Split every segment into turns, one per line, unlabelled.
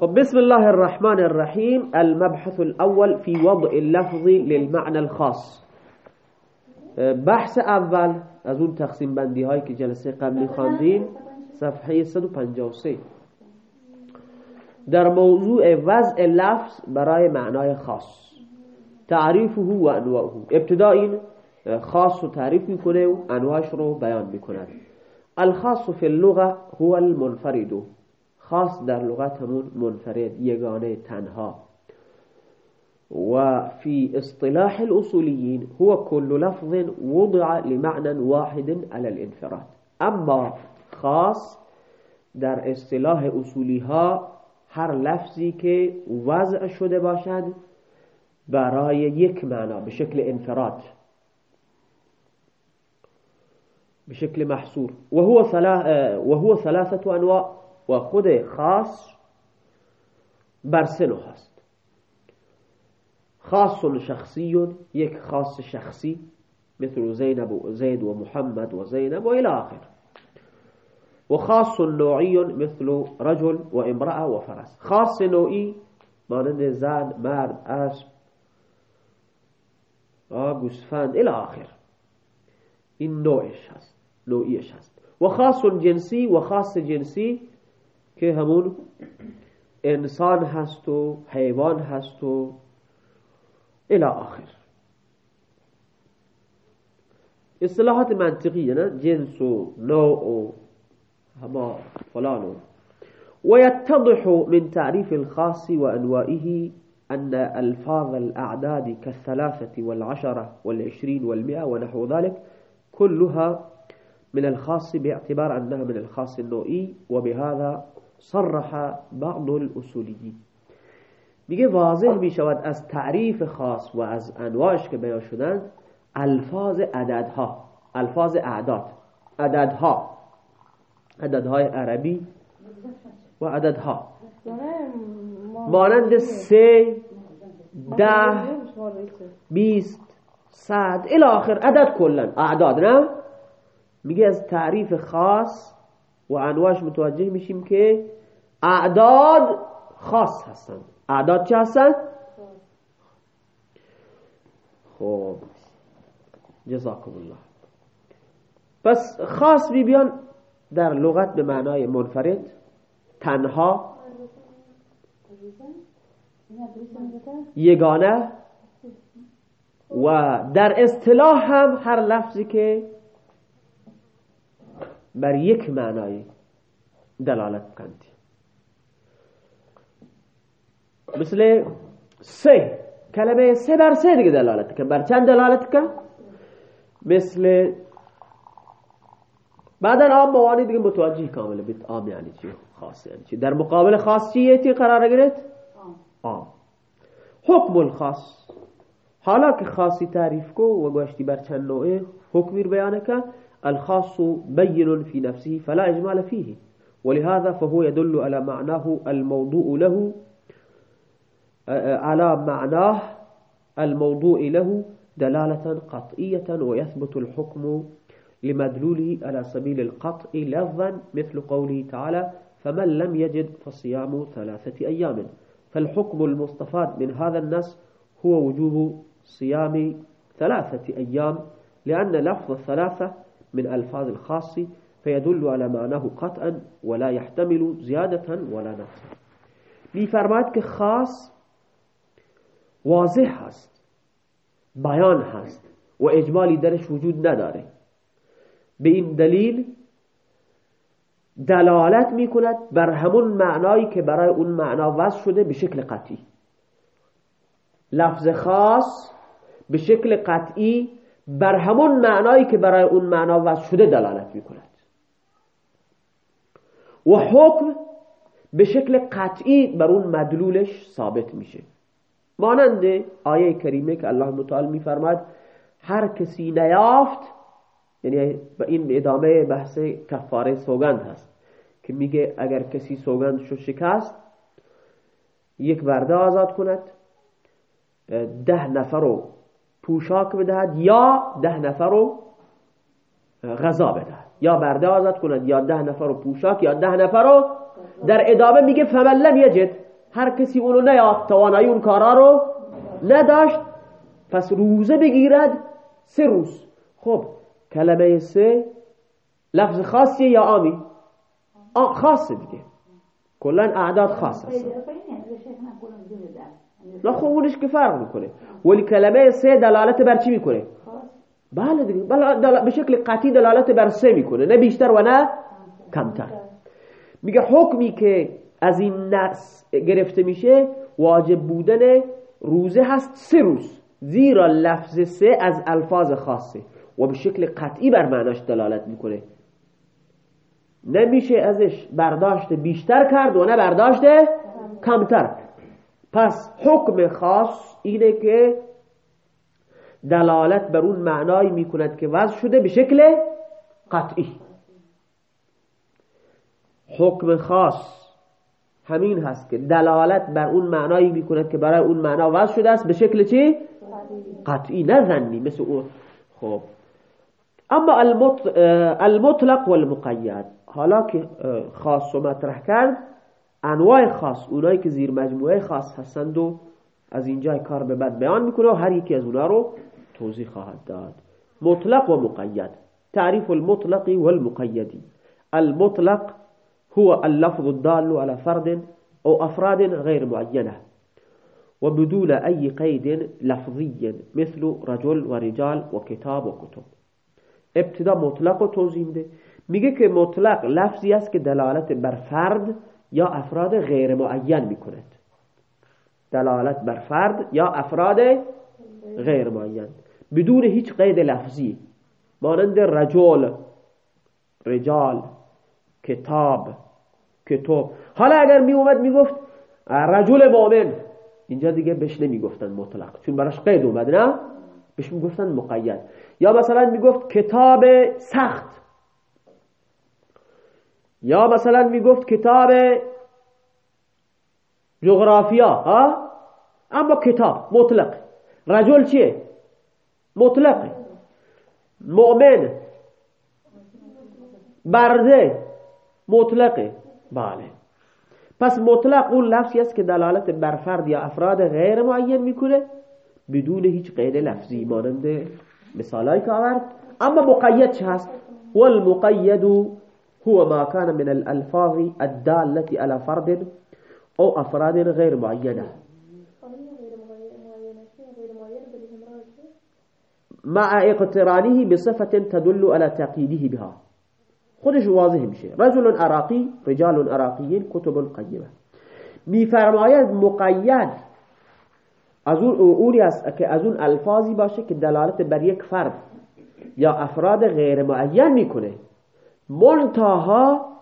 خب بسم الله الرحمن الرحیم المبحث الأول في وضع اللفظ للمعنى الخاص. بحث أول از اون تقسیم بندی هایی که جلسه قبلی خواندیم صفحه 153 در موضوع وضع لفظ برای معنای خاص. تعریفه و انواعه. ابتدا این خاص رو تعریف میکنه رو بیان میکنه الخاص في اللغة هو المنفرد. خاص در لغت همون منفرد یگانه تنها. و في اصطلاح الأصوليين هو كل لفظ وضع لمعنى واحد على الانفراد. اما خاص در اصطلاح اصولی ها هر لفظی که وضع شده باشد برای یک معنا به شکل انفراد. بشكل محصور. وهو وهو ثلاثة أنواع. وخود خاص برسنه هست. خاص شخصي يك خاص شخصي مثل زينب وزيد ومحمد وزينب وإلى آخر. وخاص نوعي مثل رجل وامرأة وفرس خاص نوعي مانند زن مرد اسب گوسفند إلى آخر. این نوعش هست نوعیش هست. و خاص جنسی و خاص جنسی که همون انسان هست و حیوان هست و إلى آخر۔ اصطلاحات منطقیه نه جنس و نوع و هما فلان ويتضح من تعريف الخاص وأنوائه أن ألفاظ الأعداد كالثلاثة والعشرة والعشرين والمئة ونحو ذلك كلها من الخاص باعتبار أنها من الخاص النوعي وبهذا صرح بعض الأصوليين. میگه واضح می شود از تعریف خاص و از انواعش که بیان شدند الفاظ عددها الفاظ اعداد عددها عددهای عربی و عددها. مانند سه ده بیست صد آخر عدد کلا اعداد نه؟ میگه از تعریف خاص و انواعش متوجه میشیم که اعداد خاص هستن اعداد چه هستن؟ خب جزاکم الله پس خاص بی بیان در لغت به معنای منفرد تنها یگانه و در اصطلاح هم هر لفظی که بر یک معنای دلالت کند مثل سه کلمه سه بر سه دیگه دلالت کن. بر چند دلالت کن؟ مثل بعدا عام موانی دیگه متوجه کامل بیت. عام یعنی چی؟ خاص یعنی چی؟ در مقابل خاص چیه تی قرار گرفت؟ عام. حکم الخاص. حالا که خاصی تعریف کو و گوشتی بر چند نوعه حکمی بیانه که الخاص بين في نفسه فلا إجمال فيه. ولهذا فهو يدل على معناه الموضوع له على معناه الموضوع له دلالة قطعية ويثبت الحكم لمدلوله على سبيل القطع لفظا مثل قوله تعالى فمن لم يجد فصيام ثلاثة أيام فالحكم المستفاد من هذا النص هو وجوب صيام ثلاثة أيام لأن لفظ الثلاثة من ألفاظ الخاص فيدل على معناه قطعا ولا يحتمل زيادة ولا نقصا میفرماید خاص واضح هست بیان هست و درش وجود نداره. به این دلیل دلالت می کند بر همون معنایی که برای اون معنا وضع شده به شکل قطعی. لفظ خاص به شکل قطعی بر همون معنایی که برای اون معنا وضع شده دلالت می کند و حکم به شکل قطعی بر اون مدلولش ثابت میشه. مانند آیه کریمه که الله متعال میفرماد هر کسی نیافت یعنی به این ادامه بحث کفاره سوگند هست که میگه اگر کسی سوگندشو شکست یک برده آزاد کند ده نفر رو پوشاک بدهد یا ده نفر رو غذا بدهد. یا برده آزاد کنند یا ده نفر رو پوشاک یا ده نفر رو در ادامه میگه فمن لم یجد. هر کسی اونو نیافت توانایی اون کارا رو نداشت پس روزه بگیرد سه روز. خب کلمه سه لفظ خاصیه یا عامی؟ خاصه دیگه. کلا اعداد خاص هست نه خب که فرق می‌کنه. ولی کلمه سه دلالت بر چی می‌کنه؟ بله دیگه. بله به شکل قطعی دلالت بر سه می‌کنه. نه بیشتر و نه کمتر. میگه حکمی که از این نص گرفته میشه واجب بودن روزه هست سه روز. زیرا لفظ سه از الفاظ خاصه. و به شکل قطعی بر معناش دلالت می‌کنه. نمیشه ازش برداشت بیشتر کرد و نه برداشت کمتر. پس حکم خاص اینه که دلالت بر اون معنایی می‌کند که وضع شده به شکل قطعی. حکم خاص همین هست که دلالت بر اون معنایی می‌کند که برای اون معنا وضع شده است به شکل چی؟ قطعی. نزنی مثل اون. خب. اما المطلق والمقید. حالا که خاص و مطرح کرد انواع خاص اونایی که زیر مجموعه خاص هستند و از اینجا کار به بعد بیان می‌کنه و هر یکی از اونا رو توضیح خواهد داد. مطلق و مقید. تعریف المطلق والمقید. المطلق هو اللفظ الدال على فرد أو أفراد غير معينة وبدون أي قيد لفظي مثل رجل ورجال وكتاب وكتب ابتدا مطلق و توضیح میده. میگه که مطلق لفظی است که دلالت بر فرد یا افراد غیر معین می‌کند. دلالت بر فرد یا افراد غیر معین. بدون هیچ قید لفظی. مانند رجل رجال کتاب کتاب حالا اگر می اومد می‌گفت رجل مؤمن. اینجا دیگه بهش نمی‌گفتن مطلق. چون براش قید اومد نه؟ بهش می‌گفتن مقید. یا مثلا می‌گفت کتاب سخت. یا مثلا می‌گفت کتاب جغرافیا ها؟ اما کتاب مطلق. رجل چیه؟ مطلق. مؤمن. برده مطلقه بله. پس مطلق اون لفظی است که دلالت بر فرد یا افراد غیر معین می‌کنه بدون هیچ قید لفظی مانند مثالایی که آورد. اما مقید چه هست؟ والمقید هو ما كان من الألفاظ الدالة على فرد أو أفراد غير معينة. مع اقترانه بصفة تدل على تقييده بها. خودش واضح میشه رجل عراقی رجال عراقیین کتب قیمه میفرماید مقید از اون اونی است که از اون الفاظی باشه که دلالت بر یک فرد. یا أفراد غیر معین میکنه. منتها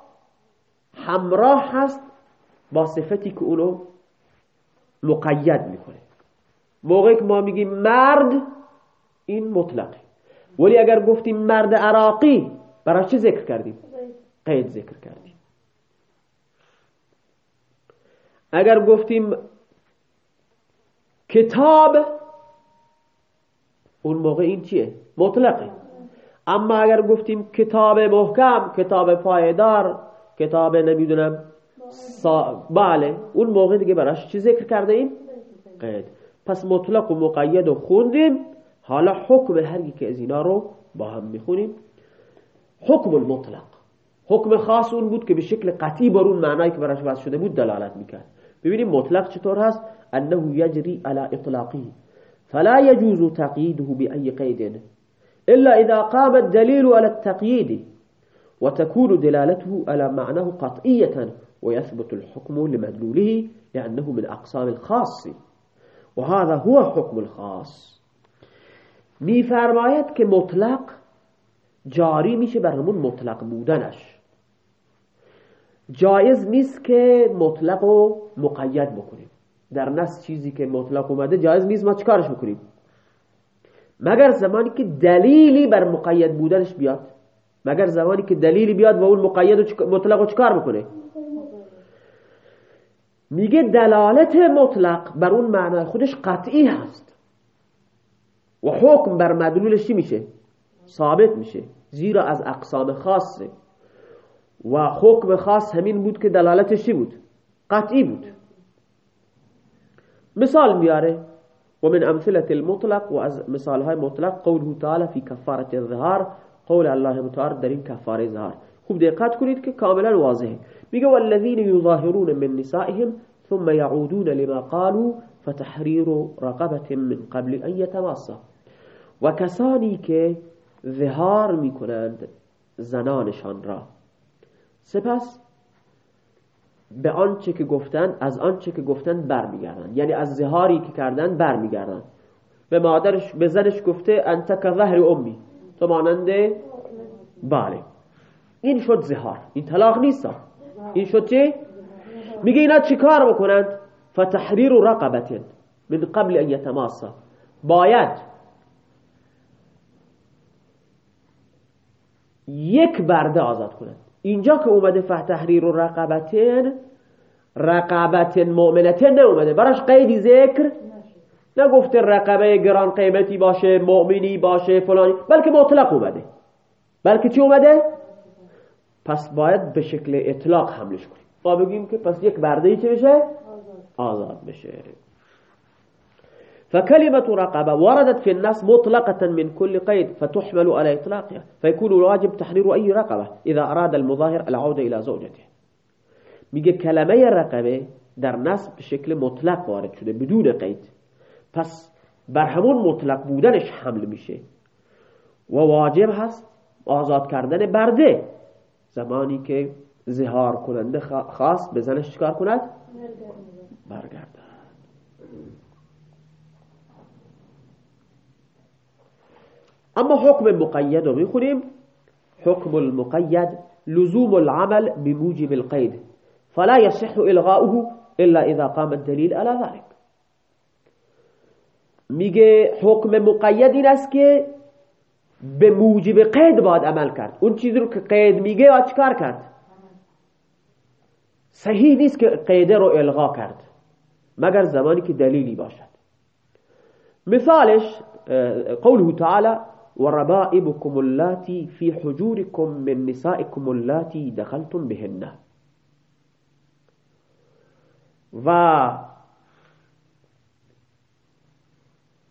همراه هست با صفتی که اونو مقید می‌کنه موقعی که ما میگیم مرد این مطلقه ولی اگر گفتیم مرد عراقی برای چه ذکر کردیم؟ قید ذکر کردیم اگر گفتیم کتاب اون موقع این چیه؟ مطلقه اما اگر گفتیم کتاب محکم کتاب پایدار کتاب نمی‌دونم سا... بله اون موقع دیگه براش چی ذکر کرده ایم؟ قید. پس مطلق و مقید و خوندیم. حالا حکم هر که از اینا رو با هم می‌خونیم. حکم المطلق. حکم خاص اون بود که به شکل قطعی بر اون معنایی که براش وضع شده بود دلالت می‌کرد. ببینیم مطلق چطور هست؟ انه یجری على اطلاقه فلا يجوز تقییده بأي قید. إلا إذا قام الدليل على التقييد وتكون دلالته على معناه قطعية ويثبت الحكم لمدلوله لأنه من أقسام الخاص. وهذا هو حكم الخاص. میفرماید که مطلق جاری میشه بر همون مطلق بودنش. جایز نیست که مطلق رو مقید بکنیم در نص چیزی که مطلق اومده جایز نیست ما چکارش بکنیم مگر زمانی که دلیلی بر مقید بودنش بیاد؟ مگر زمانی که دلیلی بیاد و اون مقید و مطلق رو چکار بکنه میگه دلالت مطلق بر اون معنای خودش قطعی هست. و حکم بر مدلولش چی میشه؟ ثابت میشه. زیرا از اقسام خاصه. و حکم خاص همین بود که دلالتش چی بود؟ قطعی بود. مثال میاره. و من أمثلة المطلق و از مثال های مطلق قوله تعالی فی کفارت الظهار قول الله متعال در این کفاره ظهار خوب دقت کنید که کاملا والذین یظاهرون من نسائهم ثم يعودون لما قالوا فتحرير رقبة من قبل ان يتماسا و کسانی که ظهار میکنند زنانشان را. سپس به آنچه که گفتن از آنچه که گفتن برمیگردن. یعنی از زهاری که کردن برمیگردن. به مادرش به زنش گفته انت که ظهر امی. تو ماننده بله. این شد زهار. این طلاق نیست. این شد چه میگه اینا چیکار بکنند؟ فتحریر رقبت من قبل ان یتماسا. باید یک برده آزاد کنند. اینجا که اومده فتحریر و رقبتین رقبت مؤمنتین نه اومده براش قیدی ذکر نگفته رقبه گران قیمتی باشه مؤمنی باشه فلانی. بلکه مطلق اومده. بلکه چی اومده؟ پس باید به شکل اطلاق حملش کنیم. ما بگیم که پس یک برده ای چه بشه؟ آزاد بشه. فكلمة رقبة وردت في الناس مطلقة من كل قيد فتحمل على إطلاقها. فيكون الواجب تحرير أي رقبة إذا أراد المظاهر العودة إلى زوجته. میگه کلمه رقبة در نصب به شکل مطلق وارد شده بدون قید پس بر همون مطلق بودنش حمل میشه. و واجب هست آزاد کردن برده. زمانی که زهار کننده خاص به زنش چکار کند؟ برگرد أما حکم مقید رو میخونیم حکم المقید لزوم العمل بموجب القید فلا يصح إلغاؤه إلا إذا قام الدلیل على ذلك. میگه حکم مقید این است که به موجب عمل کرد. اون چیزی رو که قید میگه یا چکار کرد؟ صحیح رو الغا کرد مگر زمانی که دلیلی باشد. مثالش قوله تعالی وربائبكم اللاتي في حجوركم من نسائكم اللاتي دخلتم بهن. و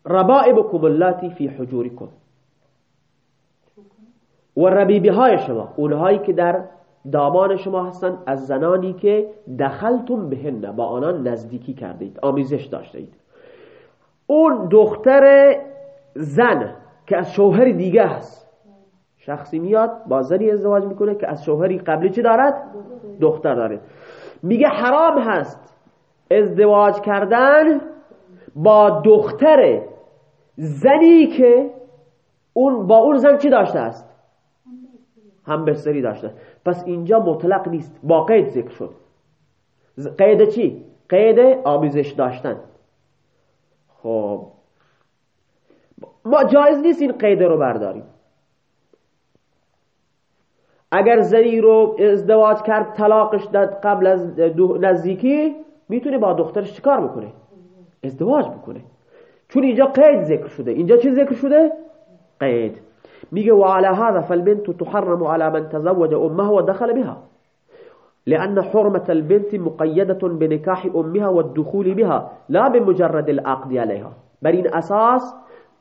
ربائبكم اللاتي في حجوركم و ربیبی شما اونهایی که در دامان شما هستند از زنانی که دخلتم بهن با آنان نزدیکی کردید آمیزش داشتید اون دختر زن که از شوهر دیگه هست شخصی میاد با زنی ازدواج می‌کنه که از شوهری قبلی چی دارد؟ دختر داره میگه حرام هست ازدواج کردن با دختر زنی که اون با اون زن چی داشته است؟ هم بستری داشته پس اینجا مطلق نیست با قید ذکر شد قید چی؟ قید آمیزش داشتن خب ما جایز نیست این قیده رو برداریم. اگر زنی رو ازدواج کرد طلاقش داد قبل از نزدیکی می‌تونه با دخترش چیکار بکنه؟ ازدواج بکنه. چون اینجا قید ذکر شده. اینجا چی ذکر شده؟ قید. میگه وعلى هذا فالبنت تحرم على من تزوج امها ودخل بها. لأن حرمة البنت مقيدة بنكاح أمها والدخول بها لا بمجرد العقد عليها بر این اساس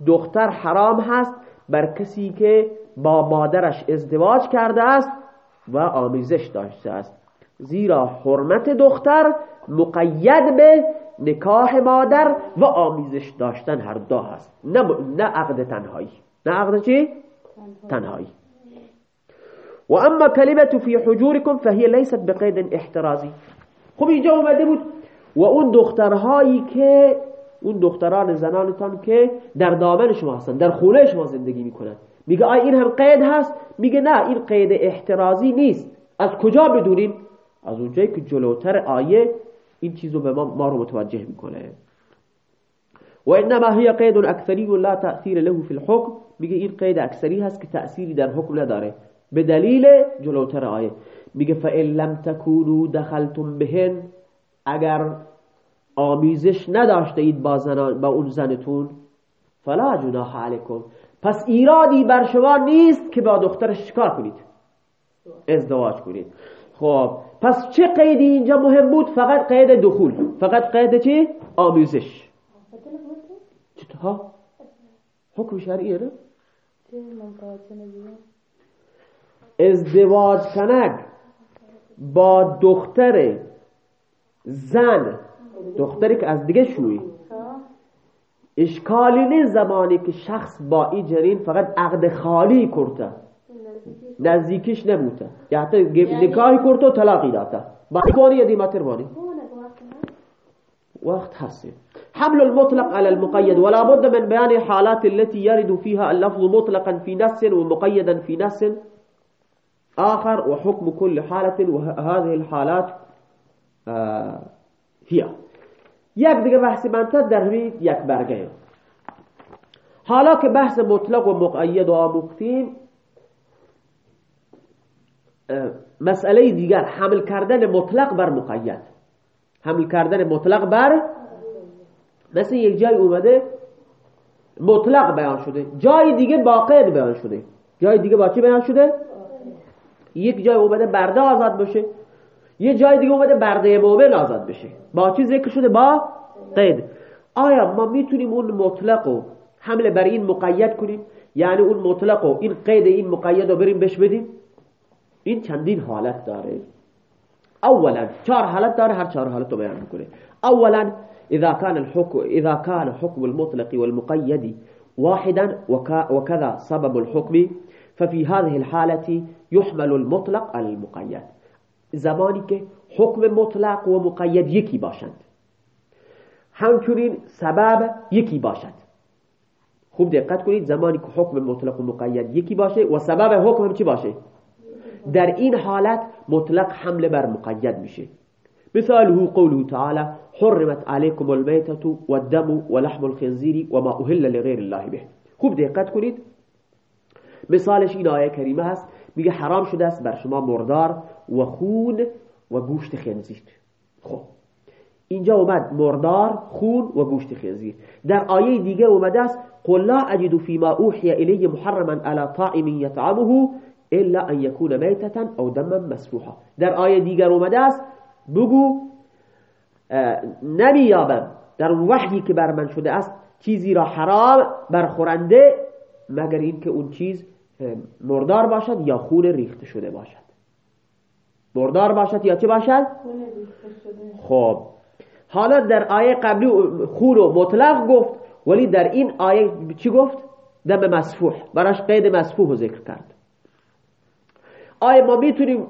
دختر حرام هست بر کسی که با مادرش ازدواج کرده است و آمیزش داشته است. زیرا حرمت دختر مقید به نکاح مادر و آمیزش داشتن هر دو هست. نه, نه عقد تنهایی. نه عقد چی؟ تنهایی. و اما کلمت فی حجورکم فهی لیست بقید احترازی. خب اینجا اومده بود و اون دخترهایی که اون دختران زنانتان که در دامن شما هستن در خونه شما زندگی می‌کنن. میگه آیا این هم قید هست؟ میگه نه این قید احترازی نیست. از کجا بدونیم؟ از اونجایی که جلوتر آیه این چیزو به ما, ما رو متوجه می‌کنه. و انما هی قید اکثری و لا تأثیر له فی الحکم. میگه این قید اکثری هست که تأثیری در حکم نداره. به دلیل جلوتر آیه. میگه فئن لم تکونوا دخلتم بهن اگر آمیزش نداشته اید با, با اون زنتون. فلا جناح علیکم. پس ایرادی بر شما نیست که با دخترش چکار کنید؟ ازدواج کنید. خب پس چه قیدی اینجا مهم بود؟ فقط قید دخول. فقط قید چی؟ آموزش ها حکم شرعیه نه؟ ازدواج کنگ با دختر زن دختری که از دیگه شوی. اشکالی نیست زمانی که شخص با این جنین فقط عقد خالی کرده. نزدیکش نبوده. یا حتی نکاهی کرده و طلاقی داده. با بانی یا دیماتر بانی؟ وقت حسن حمل المطلق على المقيد ولا بد من بيان حالات التي يرد فيها اللفظ مطلقا في نفس ومقيدا في نفس. آخر وحكم كل حالة وهذه الحالات هي یک دیگه بحث منتد در همین یک برگه حالا که بحث مطلق و مقید و آموختیم مسئله دیگر حمل کردن مطلق بر مقید. حمل کردن مطلق بر مثل یک جای اومده مطلق بیان شده. جای دیگه با قید بیان شده. جای دیگه با چی بیان شده؟ یک جای اومده برده آزاد بشه. یه جای دیگه اومده برده مومن آزاد بشه. با چی ذکر شده با قید. آیا ما می‌تونیم اون مطلق و حمله بر این مقید کنیم؟ یعنی اون مطلق و این قید این مقید رو بریم بش بدیم؟ این چندین حالت داره. اولا چهار حالت داره هر چهار حالت رو بیان می‌کنه. اولا اذا كان الحكم اذا كان حكم المطلق والمقيد واحدا وكذا سبب الحكم ففي هذه الحالة يحمل المطلق على زمانی که حکم مطلق و مقید یکی باشند. همچنین سبب یکی باشد. خوب دقت کنید زمانی که حکم مطلق و مقید یکی باشه و سبب حکم هم چی باشه؟ در این حالت مطلق حمله بر مقید میشه. مثاله قوله تعالى حرمت عليكم الميتة والدم ولحم الخنزير وما أهل لغير الله به. خوب دقت کنید. مثالش این آیه کریمه هست. میگه حرام شده است بر شما مردار و خون و گوشت خنزیر خب. اینجا اومد مردار خون و گوشت خنزیر در آیه دیگه اومده است قل لا اجد فيما اوحي الي محرما على طاعم يطعمه الا ان يكون ميتة او دما مسفوحا در آیه دیگر اومده است بگو نمیابم در وحی که بر من شده است چیزی را حرام برخورنده مگر اینکه اون چیز مردار باشد یا خون ریخته شده باشد. مردار باشد یا چه باشد؟ خب. حالا در آیه قبلی خون رو مطلق گفت ولی در این آیه چی گفت؟ دم مسفوح براش قید مسفوح ذکر کرد. آیا ما می‌تونیم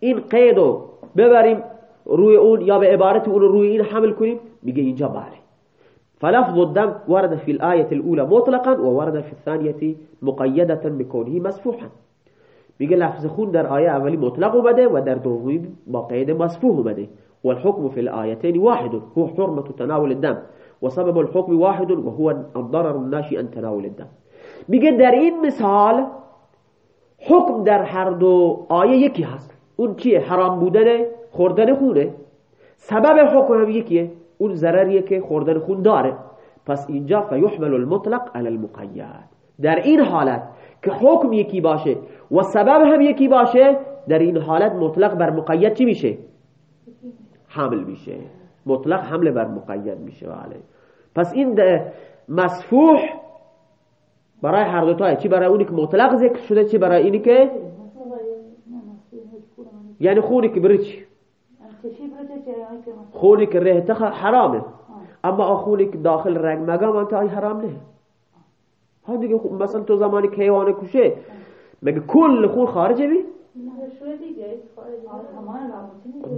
این قید رو ببریم روی اون یا به عبارت اون روی این حمل کنیم؟ میگه اینجا بله. فلفظ الدم ورد في الآية الأولى مطلقا وورد في الثانية مقيدة بكونه مسفوحا میگه لفظ خون در آیه اولی مطلق اومده و در دومی با قید مسفوح اومده. والحكم في الآيتين واحد هو حرمة تناول الدم. وسبب الحكم واحد وهو الضرر الناشئ عن تناول الدم. میگه در این مثال حکم در هر دو آیه یکی هست. اون چیه حرام بودن خوردن خونه. سبب حکم هم یکیه. اون ضرریه که خوردن خون داره. پس اینجا فیحمل المطلق على المقید. در این حالت که حکم یکی باشه و سبب هم یکی باشه در این حالت مطلق بر مقید چی میشه؟ حمل میشه. مطلق حمل بر مقید میشه. بله. پس این مسفوح برای هر دوتا چی برای اونی که مطلق ذکر شده چی برای اینی که؟ یعنی خونی که بره چی خونی که ره حرامه. اما خونی که داخل رنگ مگام انت آی حرام نه. ها دیگه مثلا تو زمانی که حیوان کشه مگه کل خون خارجه بی؟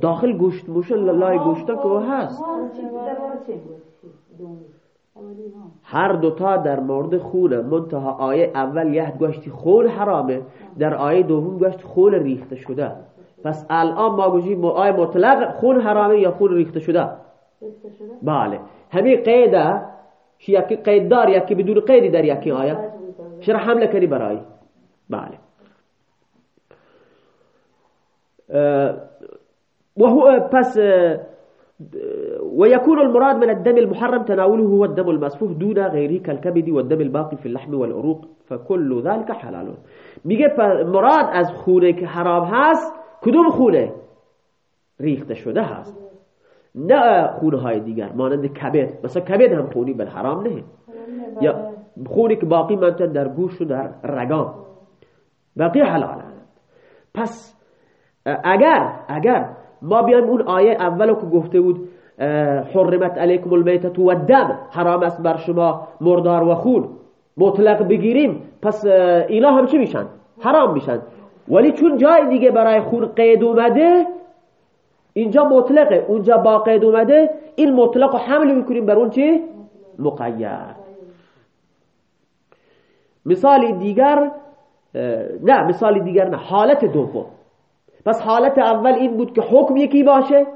داخل گوشت موشه لای گوشتا که هست. هر دوتا در مورد خونه منتها آیه اول یه گوشتی خون حرامه در آیه دوم گوشت خون ریخته شده. پس الان ما گوشیم آیه مطلق خون حرامه یا خون ریخته شده. بله. همین قیده یکی قید دار یکی بدون قیدی در یکی آیه چرا حمله کردی برای بله و هو پس ويكون المراد من الدم المحرم تناوله هو الدم المسفوح دون غيره كالكبد والدم الباقي في اللحم والعروق فكل ذلك حلال. میگه مراد از خونه که حرام هست کدوم خونه؟ ریخته شده هست. نه خونه های دیگر مانند کبد. مثلا کبد هم خونی بل حرام نه. یا خونی که باقی منتن در گوش و در رگان باقی حلال پس اگر اگر ما بیایم اون آیه اولو که گفته بود حرمت علیکم المیتت و دم حرام است بر شما مردار و خون. مطلق بگیریم پس اینا هم چی میشن؟ حرام میشن. ولی چون جای دیگه برای خون قید اومده اینجا مطلقه. اونجا با قید اومده این مطلق رو حمل می‌کنیم بر اون چی؟ مقید. مثال دیگر نه مثال دیگر نه حالت دوم. پس حالت اول این بود که حکم یکی باشه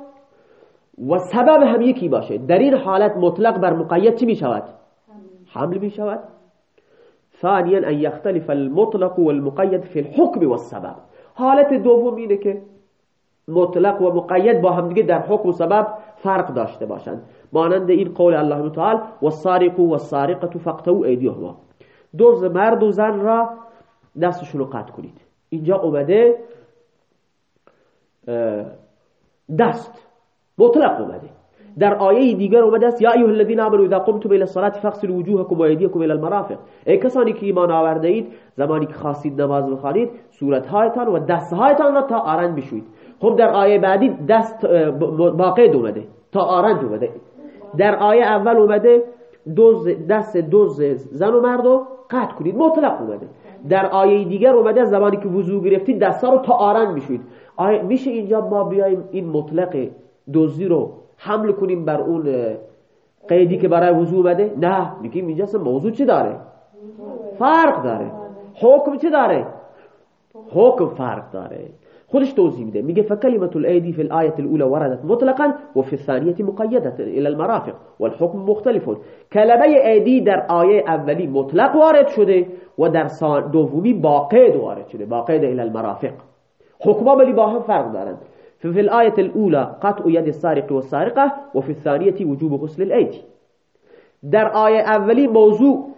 و سبب هم یکی باشه. در این حالت مطلق بر مقید چی می شود؟ حمل می شود ثانیا ان یختلف المطلق والمقید فی الحکم والسبب حالت دوم اینه که مطلق و مقید با هم دیگه در حکم و سبب فرق داشته باشند مانند این قول الله تعالی والسارق والسارقه فقطعوا ایدیهما دوز مرد و زن را دستشون رو قطع کنید اینجا اومده دست مطلق اومده در آیه دیگر اومده است یا ایها الذین آمنوا اذا قمتم الى الصلاه فاغسلوا وجوهكم وایدیکم الى المرافق. ای کسانی که ایمان آورده اید زمانی که خواستید نماز بخوانید صورتهایتان و دستهایتان را تا آرنج بشوید. خب در آیه بعدی دست باقی اومده تا آرنج اومده. در آیه اول اومده دوز دست دوز زن و مرد رو قطع کنید مطلق اومده. در آیه دیگر اومده زمانی که وضو گرفتید دستا رو تا آرنج بشوید. میشه اینجا ما بیایم این مطلق دوزی رو حمل کنیم بر اون قیدی که برای وضو اومده نه. میگیم اینجا موضوع چی داره؟ فرق داره. حکم چی داره؟ حکم فرق داره. خودش توضیح میده. میگه فکلمت الایدی فی الآیه الاولى وردت مطلقا وفي الثانیه مقیده الى المرافق والحكم مختلف. کلمه ایدی در آیه اولی مطلق وارد شده و در دومی با قید وارد شده. با قید الى المرافق. حکما ولی با هم فرق دارند ففي الآية الأولى قطع يد السارق والسارقة وفي الثانية وجوب غسل الأيدي در آیه اولی موضوع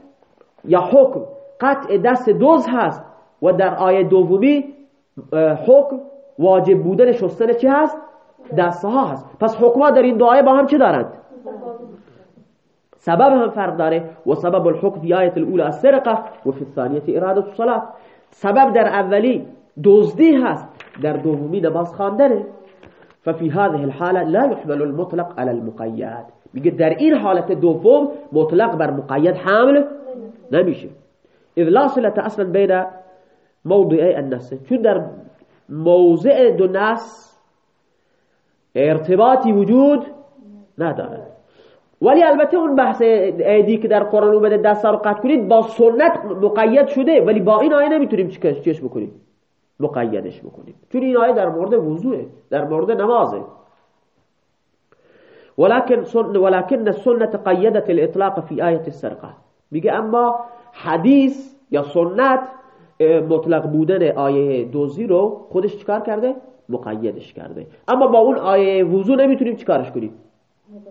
یا حکم قطع دست دوز هست و در آیه دومی حکم واجب بودن شستن چی هست؟ دستها هست پس حکما در این آیه با هم چه دارند؟ سبب هم فرق داره و سبب الحکم فی آیت الأولى السرقة و فی الثانیة ارادة الصلاة سبب در اولی دزدی هست. در دومی نماز خواندنه. ففي هذه الحالة لا يحمل المطلق على المقيد میگه در این حالت دوم مطلق بر مقید حامل نمیشه. اذ لا صلة اصلا بین موضع النص. چون در موضع دو نص ارتباطی وجود نداره ولی البته اون بحث ایدی که در قرآن اومده دست رو قطع کنید با سنت مقید شده. ولی با این آیه نمی‌تونیم چش بکنیم. مقیدش بکنیم. چون این آیه در مورد وضوعه در مورد نمازه. ولكن سن ولكن السنه قيدت الاطلاق في آیه السرقه. میگه اما حدیث یا سنت مطلق بودن آیه دوزی رو خودش چیکار کرده؟ مقیدش کرده. اما با اون آیه وضو نمی‌تونیم چیکارش کنیم؟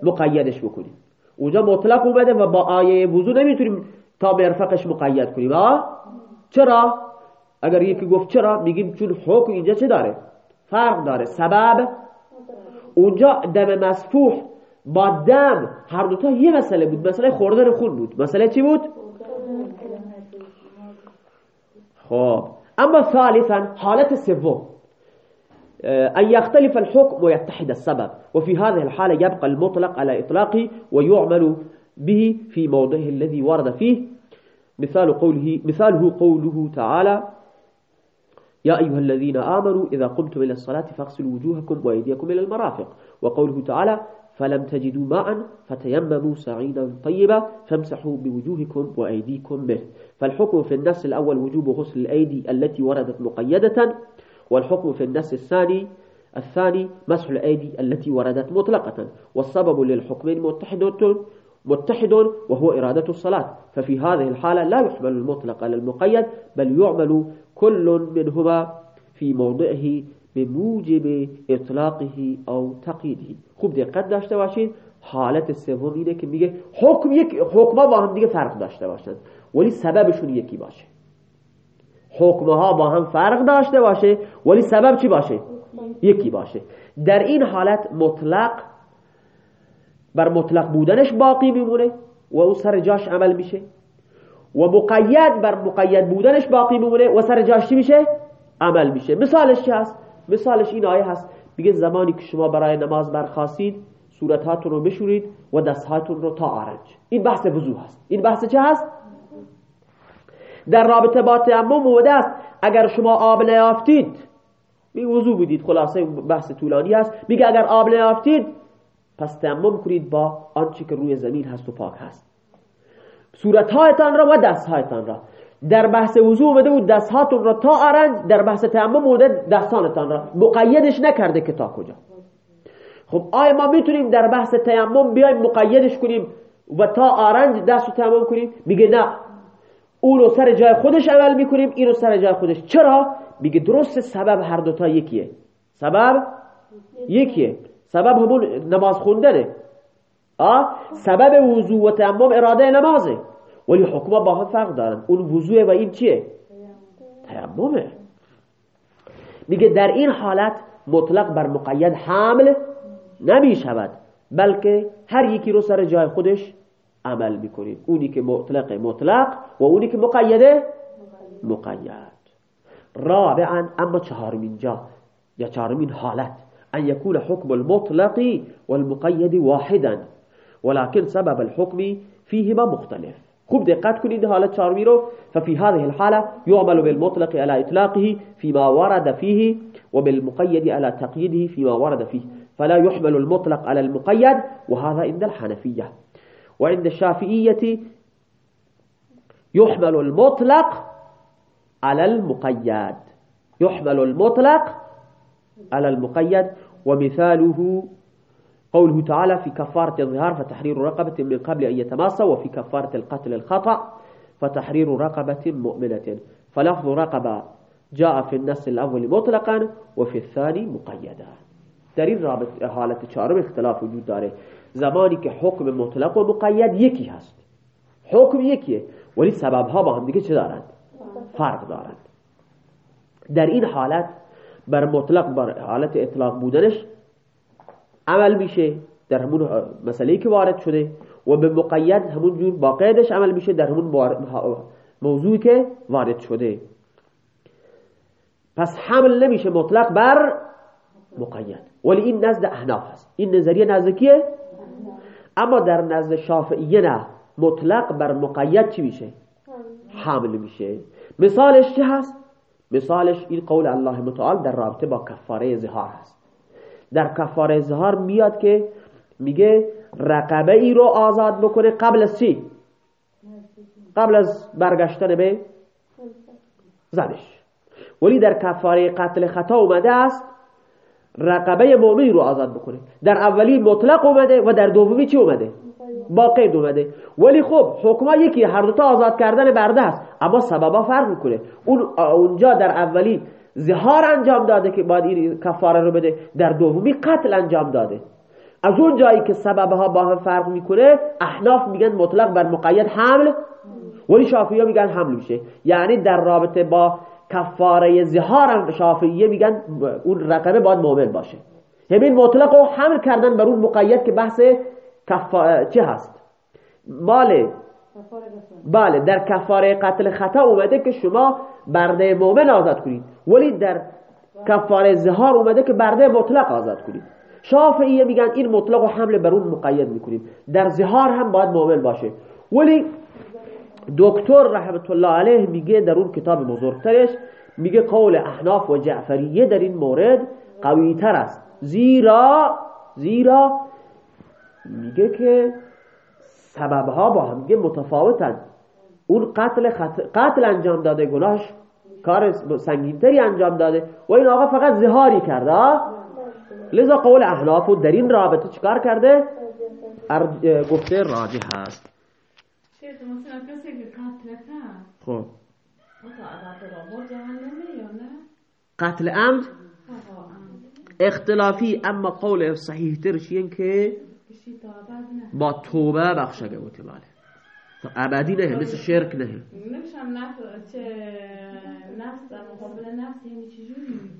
مقیدش بکنیم. اونجا مطلق اومده و با آیه وضو نمی‌تونیم تا مرفقش مقید کنیم. چرا؟ اگر یکی گفت چرا؟ میگیم چون حکم اینجا چه داره؟ فرق داره. سبب؟ اونجا دم مسفوح با دم. هر دوتا یه مسئله بود. مسئله خوردن خون بود. مسئله چی بود؟ خب. اما ثالثا حالت سوم. أن يختلف الحكم ويتحد السبب. وفي هذه الحالة يبقى المطلق على إطلاقه ويعمل به في موضعه الذي ورد فيه مثال قوله مثاله قوله تعالى يا أيها الذين آمنوا إذا قمتم إلى الصلاة فاغسلوا وجوهكم وأيديكم إلى المرافق. وقوله تعالى فلم تجدوا ماء فتيمموا سعيدا طيبا فامسحوا بوجوهكم وأيديكم به. فالحكم في النص الأول وجوب غسل الأيدي التي وردت مقيدة والحكم في النص الثاني الثاني مسح الأيدي التي وردت مطلقة. والسبب للحكمين متحد متحد وهو إرادة الصلاة. ففي هذه الحالة لا يحمل المطلق على المقيد بل يعمل كل منهما في موضعه به موجب اطلاقه او تقییده خوب دقت داشته باشید حالت سوم اینه که میگه حکم یک حکما با هم دیگه فرق داشته باشند. ولی سببشون یکی باشه. حکمها با هم فرق داشته باشه ولی سبب چی باشه؟ یکی باشه. در این حالت مطلق بر مطلق بودنش باقی میمونه و او سر جاش عمل میشه. و مقید بر مقید بودنش باقی میمونه و سر جاش میشه؟ عمل میشه. مثالش چی هست؟ مثالش این آیه هست. میگه زمانی که شما برای نماز برخواستید صورتهاتون رو بشورید و دستهاتون رو تا آرنج. این بحث وضو هست. این بحث چه هست؟ در رابطه با تیمم موده است. اگر شما آب نیافتید می وضو بودید. خلاصه بحث طولانی هست میگه اگر آب نیافتید پس تیمم کنید با آنچه که روی زمین هست و پاک هست. صورتهایتان را و دستهایتان را. در بحث وضو اومده بود دستهاتون را تا آرنج در بحث تیمم اومده دستانتان را. مقیدش نکرده که تا کجا. خب آیا ما می‌تونیم در بحث تیمم بیایم مقیدش کنیم و تا آرنج دست رو تیمم کنیم؟ میگه نه. اون رو سر جای خودش عمل می‌کنیم این رو سر جای خودش. چرا؟ میگه درست سبب هر دوتا یکیه. سبب؟ یکیه. سبب همون نماز خوندنه. سبب وضوع و تیمم اراده نمازه. ولی حکما با هم فرق دارن. اون وضوع و این چیه؟ تیممه. میگه در این حالت مطلق بر مقید حمل نمی شود بلکه هر یکی رو سر جای خودش عمل می‌کنید اونی که مطلق مطلق و اونی که مقیده مقید. رابعا اما چهارمین جا یا چهارمین حالت. ان يكون حكم المطلق والمقيد واحدا. ولكن سبب الحكم فيهما مختلف. خوب دقت کنید حالت چهارمی رو. ففي هذه الحالة يعمل بالمطلق على إطلاقه فيما ورد فيه وبالمقيد على تقييده فيما ورد فيه. فلا يحمل المطلق على المقيد وهذا عند الحنفية. وعند الشافعية يحمل المطلق على المقيد. يحمل المطلق على المقيد ومثاله قوله تعالى في كفارة الظهار فتحرير رقبة من قبل أن يتماسى وفي كفارة القتل الخطأ فتحرير رقبة مؤمنة. فلفظ رقبة جاء في النص الأول مطلقا وفي الثاني مقيدا. در این رابط حالت چهارم اختلاف وجود داره. زمانی که حکم مطلق و مقید یکی هست. حکم یکیه ولی سبب ها با هم دیگه چه دارند؟ فرق دارند. در این حالت بر مطلق بر حالت اطلاق بودنش عمل میشه در همون مسئله که وارد شده و به مقید همون جور با قیدش عمل میشه در همون موضوعی که وارد شده. پس حمل نمیشه مطلق بر مقید. ولی این نزد احناف هست این نظریه نزدیکیه اما در نزد شافعیه نه. مطلق بر مقید چی میشه؟ حامل میشه. مثالش چه هست؟ مثالش این قول الله متعال در رابطه با کفاره زهار هست. در کفاره زهار میاد که میگه رقبه ای رو آزاد بکنه قبل از چی؟ قبل از برگشتن به زنش. ولی در کفاره قتل خطا اومده است رقبه مؤمنی رو آزاد بکنه. در اولی مطلق اومده و در دومی چی اومده؟ با قید اومده. ولی خب حکما یکی هر دوتا آزاد کردن برده است. اما سببا فرق می‌کنه. اون اونجا در اولی زهار انجام داده که باید این کفاره رو بده. در دومی قتل انجام داده. از اون جایی که سببها با هم فرق می‌کنه احناف میگن مطلق بر مقید حمل ولی شافعی میگن حمل میشه. یعنی در رابطه با کفاره زهار شافعیه میگن اون رقبه باید مؤمن باشه. همین مطلق رو حمل کردن بر اون مقید که بحث کفاره چه هست؟ مال بله در کفاره قتل خطا اومده که شما برده مؤمن آزاد کنید. ولی در کفاره زهار اومده که برده مطلق آزاد کنید. شافعیه میگن این مطلق و حمل بر اون مقید می‌کنیم. در زهار هم باید مؤمن باشه. ولی دکتر رحمت الله علیه میگه در اون کتاب بزرگترش میگه قول احناف و جعفریه در این مورد قوی تر است. زیرا زیرا میگه که سببها با هم دیگه متفاوتن. اون قتل, قتل انجام داده گناهش کار سنگینتری انجام داده و این آقا فقط زهاری کرده لذا قول احناف در این رابطه چکار کرده؟ گفته راجح هست. خب. قتل عمد؟ اختلافی اما قول صحیح ترش که با توبه بخشگه گوتی بله ابدی نه مثل شرک نه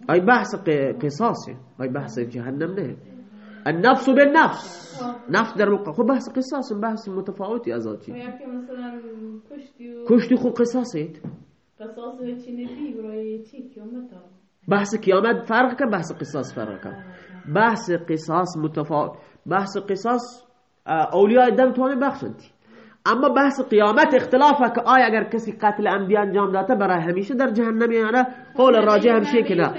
ای بحث قصاصه. ای بحث جهنم نه. النفس بالنفس. نفس در موقع خب بحث قصاص بحث متفاوتی از آن چی؟ کشتی خب قصاصه قصاص چی برای چی بحث قیامت فرق کن بحث قصاص فرق کن بحث قصاص متفاوت. بحث قصاص اولیاء دم توانه بخشندی أما بحث قیامت اختلافه که آیا اگر کسی قتل انبیا انجام داده برای همیشه در جهنم یا نه قول راجع همشه که نه